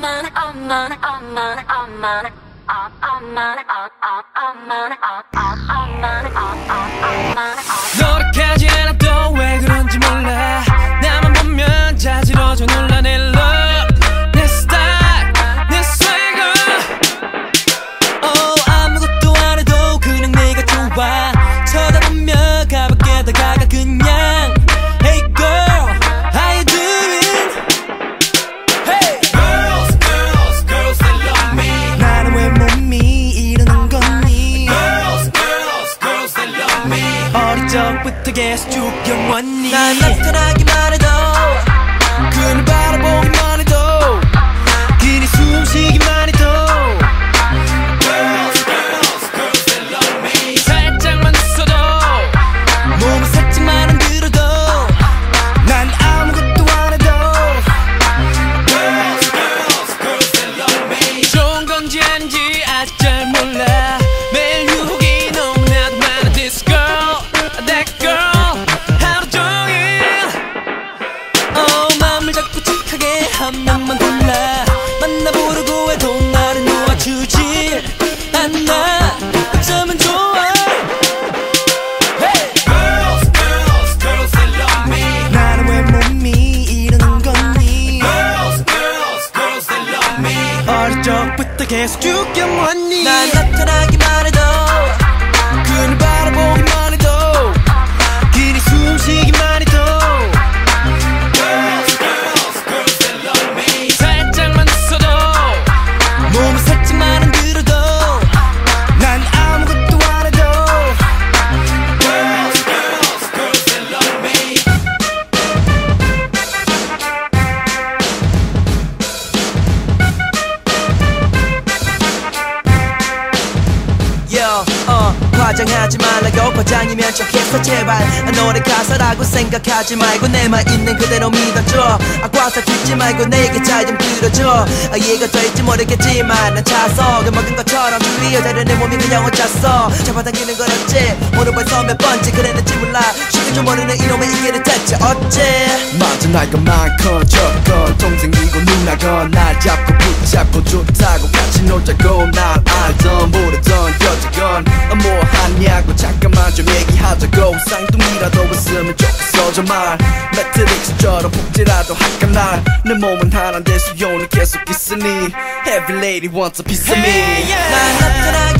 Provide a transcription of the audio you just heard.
엄마는 아, 아, 엄마는 아. 노력하지 않아도 왜 그런지 몰라. 나만 보면 자지러져 놀라 내 적부터 계속 쭉 영원히 난 나타나기만 해도 그를 바라보기만 한 명만 골라 만나보려고 해도 나를 놓아주지 않나 어쩌면 좋아 Hey! Girls, girls, girls, they love me. 나는 왜 몸이 이러는 거니? Girls, girls, girls, they love me. 어릴 적부터 계속 쭉 영원히 난 나타나기만 해도 그를 바라보기만 과장하지 말라고 과장이면 척했어 제발. 아, 노래 가사라고 생각하지 말고 내만 있는 그대로 믿어줘. 아과서 듣지 말고 내게 잘 좀 들어줘. 아, 이해가 될지 모르겠지만 난 차서 먹은 것처럼 줄리어대는 내 몸이 그냥 어쩌어 잡아당기는 건 어째? 오늘 벌써 몇 번째 그랬는지 몰라. 쉽게 좀 모르는 이놈의 이해를 대체 어째? 맞아 나이가 많건 적건 동생이고 누나건 날 잡고 붙잡고 좋다고 같이 놀자고. 날 알던 모르던 여자건. 뭐 하냐고 잠깐만 좀 얘기하자고. 쌍둥이라도 있으면 좋겠어 정말. 매트릭스처럼 복지라도 할까 날내 몸은 하나인데 수요는 계속 있으니. Every lady wants a piece of me. 난 나타나기만 해도 나타나기